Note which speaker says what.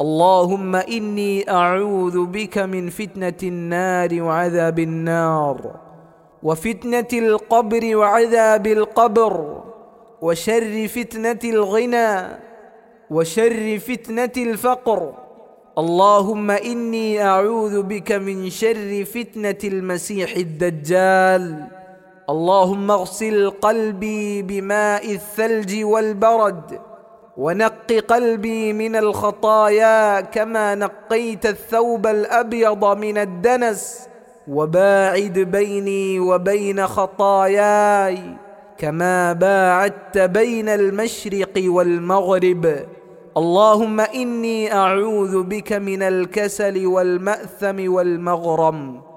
Speaker 1: اللهم إني أعوذ بك من فتنة النار وعذاب النار وفتنة القبر وعذاب القبر وشر فتنة الغنى وشر فتنة الفقر. اللهم إني أعوذ بك من شر فتنة المسيح الدجال. اللهم اغسل قلبي بماء الثلج والبرد. ونق قلبي من الخطايا كما نقيت الثوب الأبيض من الدنس وباعد بيني وبين خطاياي كما باعدت بين المشرق والمغرب. اللهم إني أعوذ بك من الكسل والمأثم والمغرم.